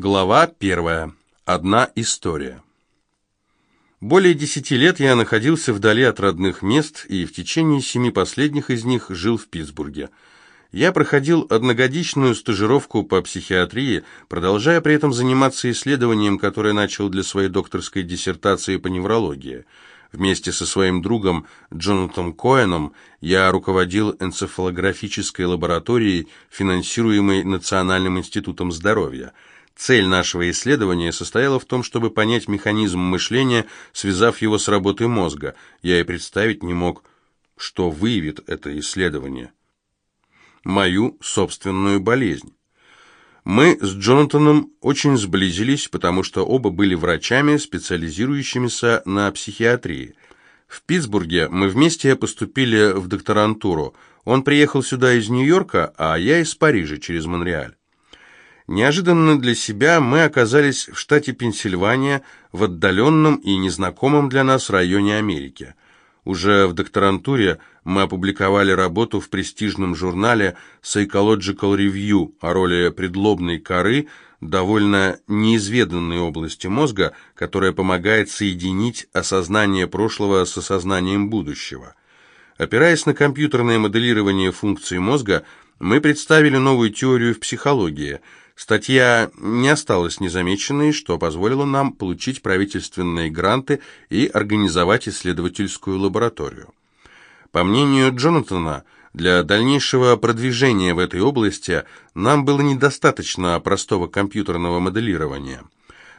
Глава первая. Одна история. Более десяти лет я находился вдали от родных мест и в течение семи последних из них жил в Питтсбурге. Я проходил одногодичную стажировку по психиатрии, продолжая при этом заниматься исследованием, которое начал для своей докторской диссертации по неврологии. Вместе со своим другом Джонатаном Коэном я руководил энцефалографической лабораторией, финансируемой Национальным институтом здоровья – Цель нашего исследования состояла в том, чтобы понять механизм мышления, связав его с работой мозга. Я и представить не мог, что выявит это исследование. Мою собственную болезнь. Мы с Джонатаном очень сблизились, потому что оба были врачами, специализирующимися на психиатрии. В Питтсбурге мы вместе поступили в докторантуру. Он приехал сюда из Нью-Йорка, а я из Парижа через Монреаль. Неожиданно для себя мы оказались в штате Пенсильвания, в отдаленном и незнакомом для нас районе Америки. Уже в докторантуре мы опубликовали работу в престижном журнале Psychological Review о роли предлобной коры, довольно неизведанной области мозга, которая помогает соединить осознание прошлого с осознанием будущего. Опираясь на компьютерное моделирование функций мозга, мы представили новую теорию в психологии – Статья не осталась незамеченной, что позволило нам получить правительственные гранты и организовать исследовательскую лабораторию. По мнению Джонатана, для дальнейшего продвижения в этой области нам было недостаточно простого компьютерного моделирования.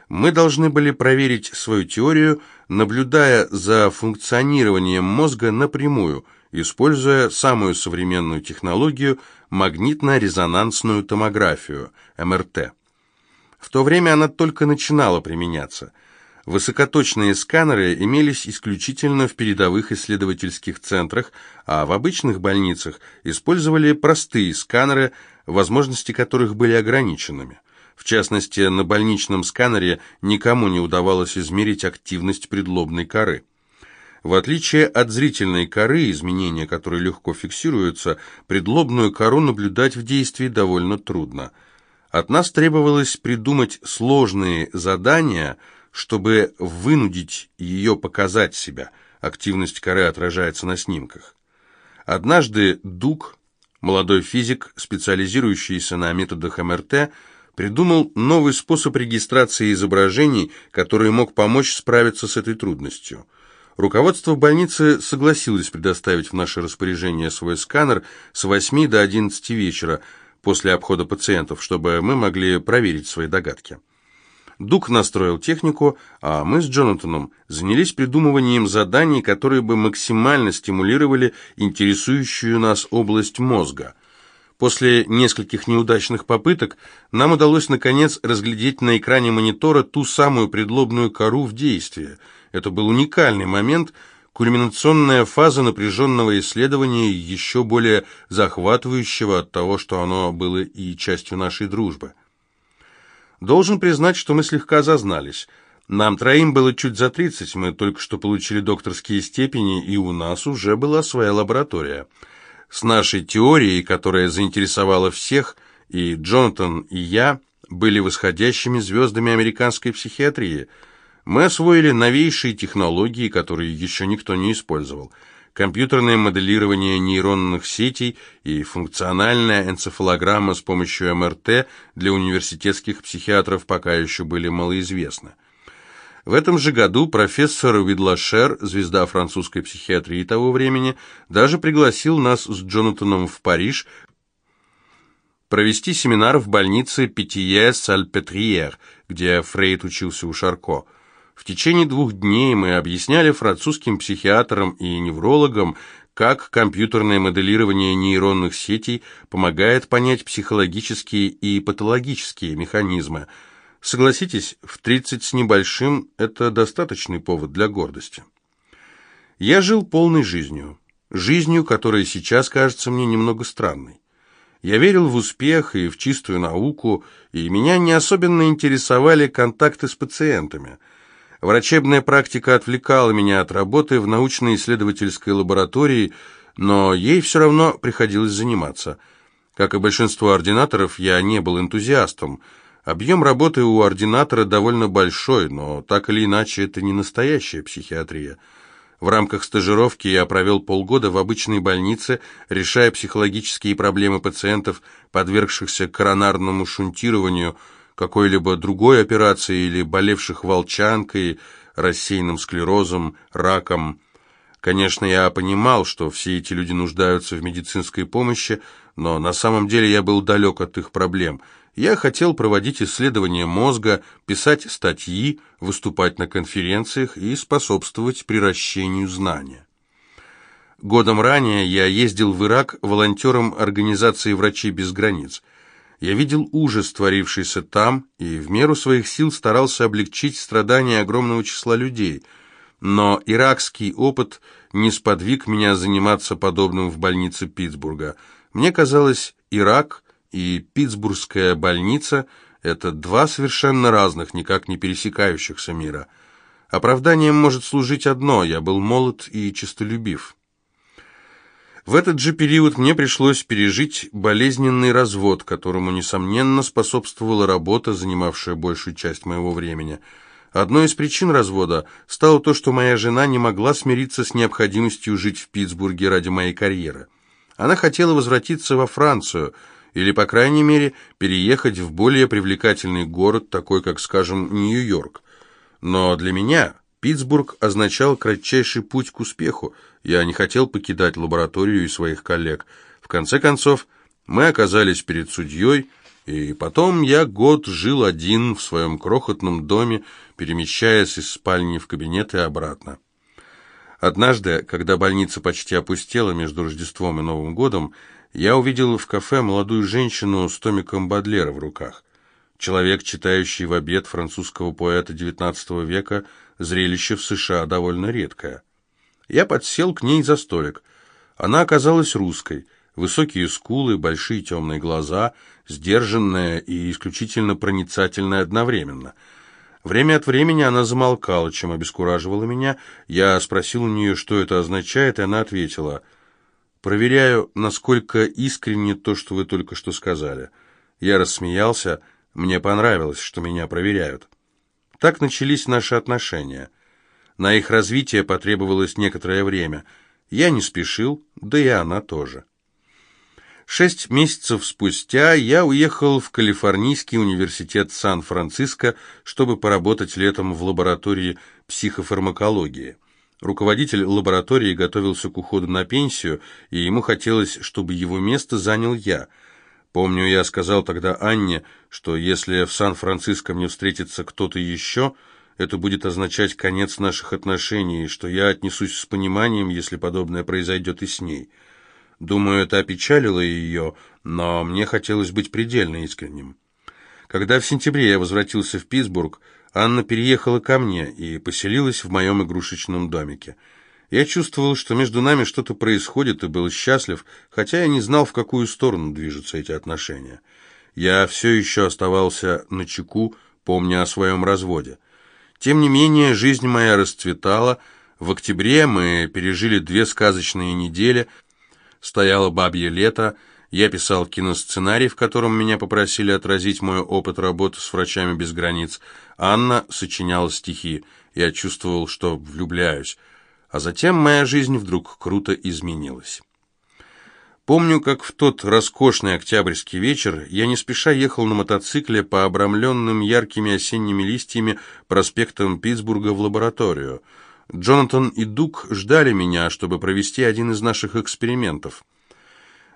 Мы должны были проверить свою теорию, наблюдая за функционированием мозга напрямую, используя самую современную технологию – магнитно-резонансную томографию, МРТ. В то время она только начинала применяться. Высокоточные сканеры имелись исключительно в передовых исследовательских центрах, а в обычных больницах использовали простые сканеры, возможности которых были ограниченными. В частности, на больничном сканере никому не удавалось измерить активность предлобной коры. В отличие от зрительной коры, изменения которые легко фиксируются, предлобную кору наблюдать в действии довольно трудно. От нас требовалось придумать сложные задания, чтобы вынудить ее показать себя. Активность коры отражается на снимках. Однажды Дук, молодой физик, специализирующийся на методах МРТ, придумал новый способ регистрации изображений, который мог помочь справиться с этой трудностью – Руководство больницы согласилось предоставить в наше распоряжение свой сканер с 8 до 11 вечера после обхода пациентов, чтобы мы могли проверить свои догадки. Дук настроил технику, а мы с Джонатаном занялись придумыванием заданий, которые бы максимально стимулировали интересующую нас область мозга. После нескольких неудачных попыток нам удалось наконец разглядеть на экране монитора ту самую предлобную кору в действии – это был уникальный момент, кульминационная фаза напряженного исследования, еще более захватывающего от того, что оно было и частью нашей дружбы. Должен признать, что мы слегка зазнались. Нам троим было чуть за тридцать, мы только что получили докторские степени, и у нас уже была своя лаборатория. С нашей теорией, которая заинтересовала всех, и Джонатан, и я были восходящими звездами американской психиатрии – мы освоили новейшие технологии, которые еще никто не использовал. Компьютерное моделирование нейронных сетей и функциональная энцефалограмма с помощью МРТ для университетских психиатров пока еще были малоизвестны. В этом же году профессор Видлашер, звезда французской психиатрии того времени, даже пригласил нас с Джонатаном в Париж провести семинар в больнице Питье-Сальпетриер, где Фрейд учился у Шарко – в течение двух дней мы объясняли французским психиатрам и неврологам, как компьютерное моделирование нейронных сетей помогает понять психологические и патологические механизмы. Согласитесь, в 30 с небольшим это достаточный повод для гордости. Я жил полной жизнью, жизнью, которая сейчас кажется мне немного странной. Я верил в успех и в чистую науку, и меня не особенно интересовали контакты с пациентами – Врачебная практика отвлекала меня от работы в научно-исследовательской лаборатории, но ей все равно приходилось заниматься. Как и большинство ординаторов, я не был энтузиастом. Объем работы у ординатора довольно большой, но так или иначе это не настоящая психиатрия. В рамках стажировки я провел полгода в обычной больнице, решая психологические проблемы пациентов, подвергшихся коронарному шунтированию, какой-либо другой операции или болевших волчанкой, рассеянным склерозом, раком. Конечно, я понимал, что все эти люди нуждаются в медицинской помощи, но на самом деле я был далек от их проблем. Я хотел проводить исследования мозга, писать статьи, выступать на конференциях и способствовать приращению знания. Годом ранее я ездил в Ирак волонтером организации «Врачи без границ». Я видел ужас, творившийся там, и в меру своих сил старался облегчить страдания огромного числа людей. Но иракский опыт не сподвиг меня заниматься подобным в больнице Питтсбурга. Мне казалось, Ирак и Питтсбургская больница – это два совершенно разных, никак не пересекающихся мира. Оправданием может служить одно – я был молод и честолюбив. В этот же период мне пришлось пережить болезненный развод, которому, несомненно, способствовала работа, занимавшая большую часть моего времени. Одной из причин развода стало то, что моя жена не могла смириться с необходимостью жить в Питтсбурге ради моей карьеры. Она хотела возвратиться во Францию, или, по крайней мере, переехать в более привлекательный город, такой как, скажем, Нью-Йорк. Но для меня Питтсбург означал кратчайший путь к успеху. Я не хотел покидать лабораторию и своих коллег. В конце концов, мы оказались перед судьей, и потом я год жил один в своем крохотном доме, перемещаясь из спальни в кабинет и обратно. Однажды, когда больница почти опустела между Рождеством и Новым годом, я увидел в кафе молодую женщину с томиком Бадлера в руках. Человек, читающий в обед французского поэта XIX века, зрелище в США довольно редкое. Я подсел к ней за столик. Она оказалась русской. Высокие скулы, большие темные глаза, сдержанная и исключительно проницательная одновременно. Время от времени она замолкала, чем обескураживала меня. Я спросил у нее, что это означает, и она ответила, «Проверяю, насколько искренне то, что вы только что сказали». Я рассмеялся, мне понравилось, что меня проверяют. Так начались наши отношения. На их развитие потребовалось некоторое время. Я не спешил, да и она тоже. Шесть месяцев спустя я уехал в Калифорнийский университет Сан-Франциско, чтобы поработать летом в лаборатории психофармакологии. Руководитель лаборатории готовился к уходу на пенсию, и ему хотелось, чтобы его место занял я – Помню, я сказал тогда Анне, что если в Сан-Франциско мне встретится кто-то еще, это будет означать конец наших отношений, и что я отнесусь с пониманием, если подобное произойдет и с ней. Думаю, это опечалило ее, но мне хотелось быть предельно искренним. Когда в сентябре я возвратился в Питтсбург, Анна переехала ко мне и поселилась в моем игрушечном домике – я чувствовал, что между нами что-то происходит, и был счастлив, хотя я не знал, в какую сторону движутся эти отношения. Я все еще оставался на чеку, помня о своем разводе. Тем не менее, жизнь моя расцветала. В октябре мы пережили две сказочные недели. Стояло бабье лето. Я писал киносценарий, в котором меня попросили отразить мой опыт работы с врачами без границ. Анна сочиняла стихи. Я чувствовал, что влюбляюсь. А затем моя жизнь вдруг круто изменилась. Помню, как в тот роскошный октябрьский вечер я не спеша ехал на мотоцикле по обрамленным яркими осенними листьями проспектам Питтсбурга в лабораторию. Джонатан и Дук ждали меня, чтобы провести один из наших экспериментов.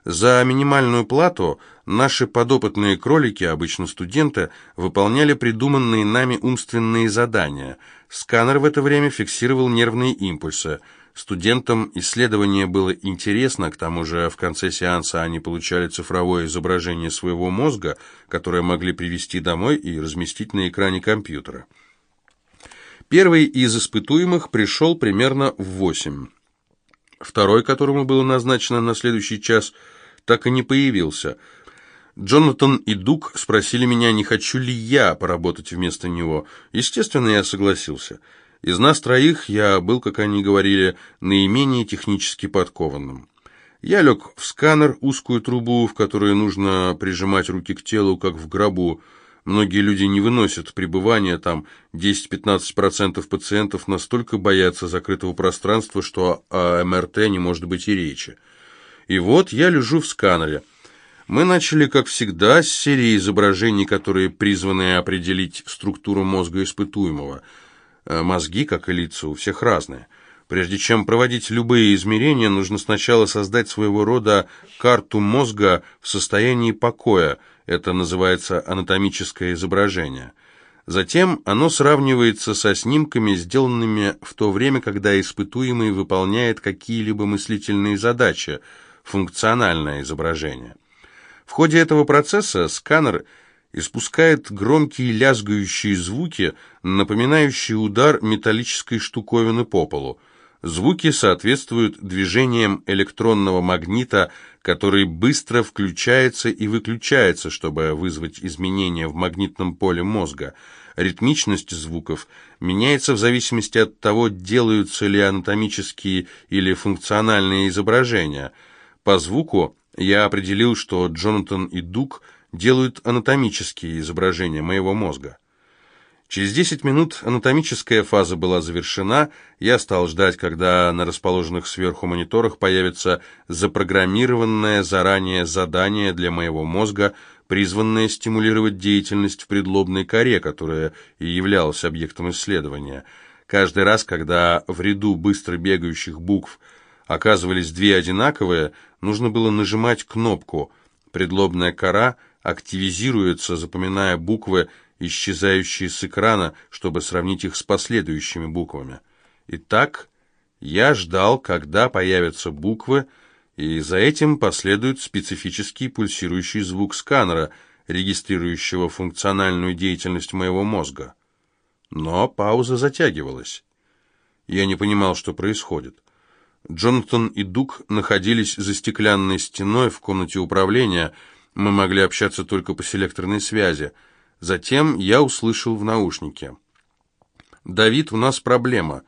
За минимальную плату наши подопытные кролики, обычно студенты, выполняли придуманные нами умственные задания – Сканер в это время фиксировал нервные импульсы. Студентам исследование было интересно, к тому же в конце сеанса они получали цифровое изображение своего мозга, которое могли привести домой и разместить на экране компьютера. Первый из испытуемых пришел примерно в восемь. Второй, которому было назначено на следующий час, так и не появился – Джонатан и Дук спросили меня, не хочу ли я поработать вместо него. Естественно, я согласился. Из нас троих я был, как они говорили, наименее технически подкованным. Я лег в сканер, узкую трубу, в которую нужно прижимать руки к телу, как в гробу. Многие люди не выносят пребывания там, 10-15% пациентов настолько боятся закрытого пространства, что о МРТ не может быть и речи. И вот я лежу в сканере. Мы начали, как всегда, с серии изображений, которые призваны определить структуру мозга испытуемого. Э, мозги, как и лица, у всех разные. Прежде чем проводить любые измерения, нужно сначала создать своего рода карту мозга в состоянии покоя. Это называется анатомическое изображение. Затем оно сравнивается со снимками, сделанными в то время, когда испытуемый выполняет какие-либо мыслительные задачи, функциональное изображение. В ходе этого процесса сканер испускает громкие лязгающие звуки, напоминающие удар металлической штуковины по полу. Звуки соответствуют движениям электронного магнита, который быстро включается и выключается, чтобы вызвать изменения в магнитном поле мозга. Ритмичность звуков меняется в зависимости от того, делаются ли анатомические или функциональные изображения. По звуку я определил, что Джонатан и Дук делают анатомические изображения моего мозга. Через 10 минут анатомическая фаза была завершена, я стал ждать, когда на расположенных сверху мониторах появится запрограммированное заранее задание для моего мозга, призванное стимулировать деятельность в предлобной коре, которая и являлась объектом исследования. Каждый раз, когда в ряду быстро бегающих букв оказывались две одинаковые, нужно было нажимать кнопку. Предлобная кора активизируется, запоминая буквы, исчезающие с экрана, чтобы сравнить их с последующими буквами. Итак, я ждал, когда появятся буквы, и за этим последует специфический пульсирующий звук сканера, регистрирующего функциональную деятельность моего мозга. Но пауза затягивалась. Я не понимал, что происходит. Джонатан и Дук находились за стеклянной стеной в комнате управления. Мы могли общаться только по селекторной связи. Затем я услышал в наушнике. «Давид, у нас проблема.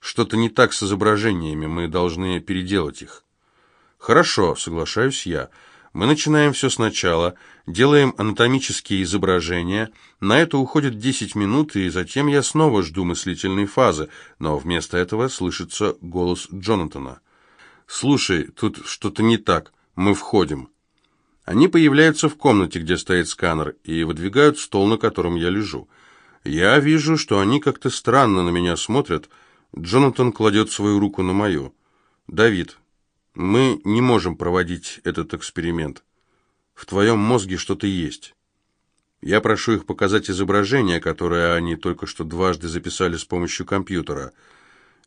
Что-то не так с изображениями, мы должны переделать их». «Хорошо», — соглашаюсь я. «Мы начинаем все сначала, делаем анатомические изображения. На это уходит 10 минут, и затем я снова жду мыслительной фазы, но вместо этого слышится голос Джонатана. «Слушай, тут что-то не так. Мы входим». Они появляются в комнате, где стоит сканер, и выдвигают стол, на котором я лежу. Я вижу, что они как-то странно на меня смотрят. Джонатан кладет свою руку на мою. «Давид, мы не можем проводить этот эксперимент. В твоем мозге что-то есть». Я прошу их показать изображение, которое они только что дважды записали с помощью компьютера.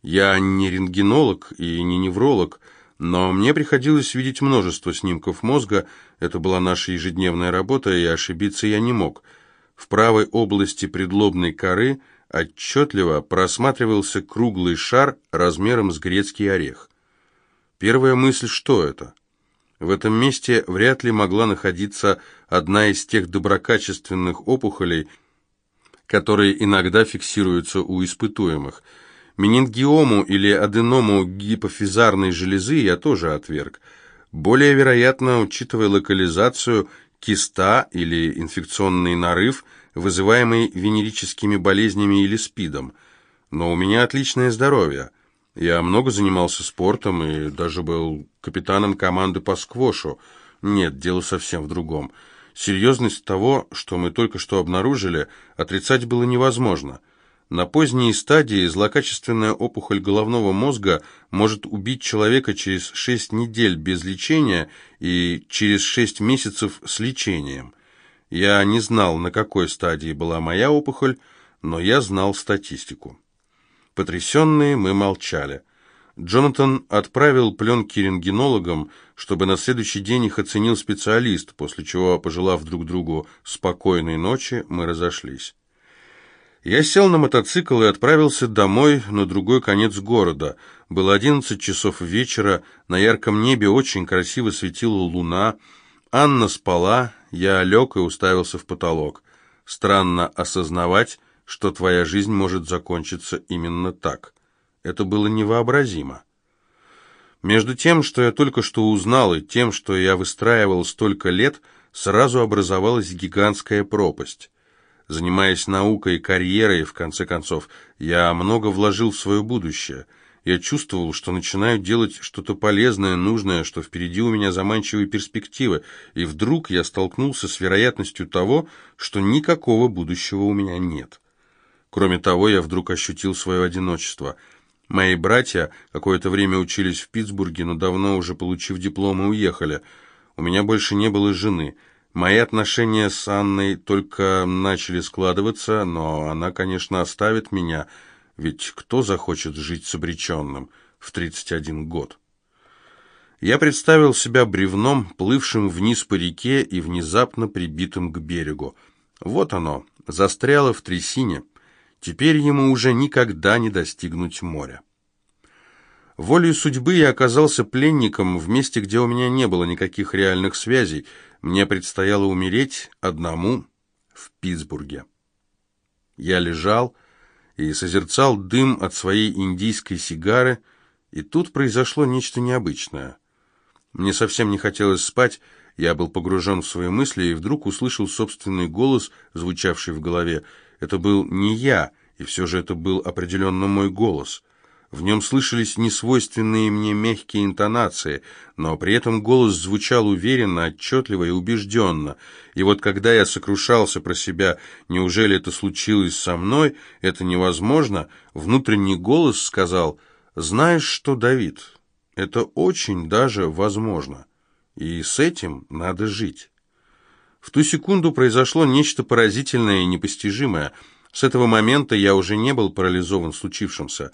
Я не рентгенолог и не невролог, но мне приходилось видеть множество снимков мозга, это была наша ежедневная работа, и ошибиться я не мог. В правой области предлобной коры отчетливо просматривался круглый шар размером с грецкий орех. Первая мысль, что это? В этом месте вряд ли могла находиться одна из тех доброкачественных опухолей, которые иногда фиксируются у испытуемых – Менингиому или аденому гипофизарной железы я тоже отверг. Более вероятно, учитывая локализацию, киста или инфекционный нарыв, вызываемый венерическими болезнями или СПИДом. Но у меня отличное здоровье. Я много занимался спортом и даже был капитаном команды по сквошу. Нет, дело совсем в другом. Серьезность того, что мы только что обнаружили, отрицать было невозможно – на поздней стадии злокачественная опухоль головного мозга может убить человека через 6 недель без лечения и через 6 месяцев с лечением. Я не знал, на какой стадии была моя опухоль, но я знал статистику. Потрясенные мы молчали. Джонатан отправил пленки рентгенологам, чтобы на следующий день их оценил специалист, после чего, пожелав друг другу спокойной ночи, мы разошлись. Я сел на мотоцикл и отправился домой на другой конец города. Было одиннадцать часов вечера, на ярком небе очень красиво светила луна. Анна спала, я лег и уставился в потолок. Странно осознавать, что твоя жизнь может закончиться именно так. Это было невообразимо. Между тем, что я только что узнал, и тем, что я выстраивал столько лет, сразу образовалась гигантская пропасть. Занимаясь наукой и карьерой, в конце концов, я много вложил в свое будущее. Я чувствовал, что начинаю делать что-то полезное, нужное, что впереди у меня заманчивые перспективы, и вдруг я столкнулся с вероятностью того, что никакого будущего у меня нет. Кроме того, я вдруг ощутил свое одиночество. Мои братья какое-то время учились в Питтсбурге, но давно уже, получив дипломы, уехали. У меня больше не было жены — Мои отношения с Анной только начали складываться, но она, конечно, оставит меня, ведь кто захочет жить с обреченным в 31 год? Я представил себя бревном, плывшим вниз по реке и внезапно прибитым к берегу. Вот оно, застряло в трясине. Теперь ему уже никогда не достигнуть моря. Волей судьбы я оказался пленником в месте, где у меня не было никаких реальных связей, мне предстояло умереть одному в Питтсбурге. Я лежал и созерцал дым от своей индийской сигары, и тут произошло нечто необычное. Мне совсем не хотелось спать, я был погружен в свои мысли и вдруг услышал собственный голос, звучавший в голове. Это был не я, и все же это был определенно мой голос. В нем слышались несвойственные мне мягкие интонации, но при этом голос звучал уверенно, отчетливо и убежденно. И вот когда я сокрушался про себя, неужели это случилось со мной, это невозможно, внутренний голос сказал, «Знаешь что, Давид, это очень даже возможно, и с этим надо жить». В ту секунду произошло нечто поразительное и непостижимое. С этого момента я уже не был парализован случившимся.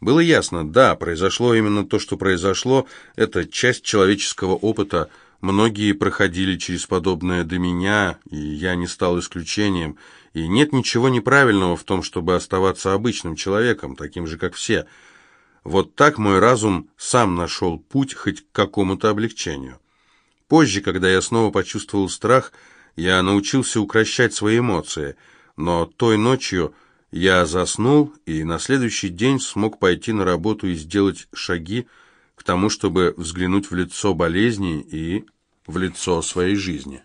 Было ясно, да, произошло именно то, что произошло, это часть человеческого опыта, многие проходили через подобное до меня, и я не стал исключением, и нет ничего неправильного в том, чтобы оставаться обычным человеком, таким же, как все. Вот так мой разум сам нашел путь хоть к какому-то облегчению. Позже, когда я снова почувствовал страх, я научился укращать свои эмоции, но той ночью я заснул и на следующий день смог пойти на работу и сделать шаги к тому, чтобы взглянуть в лицо болезни и в лицо своей жизни.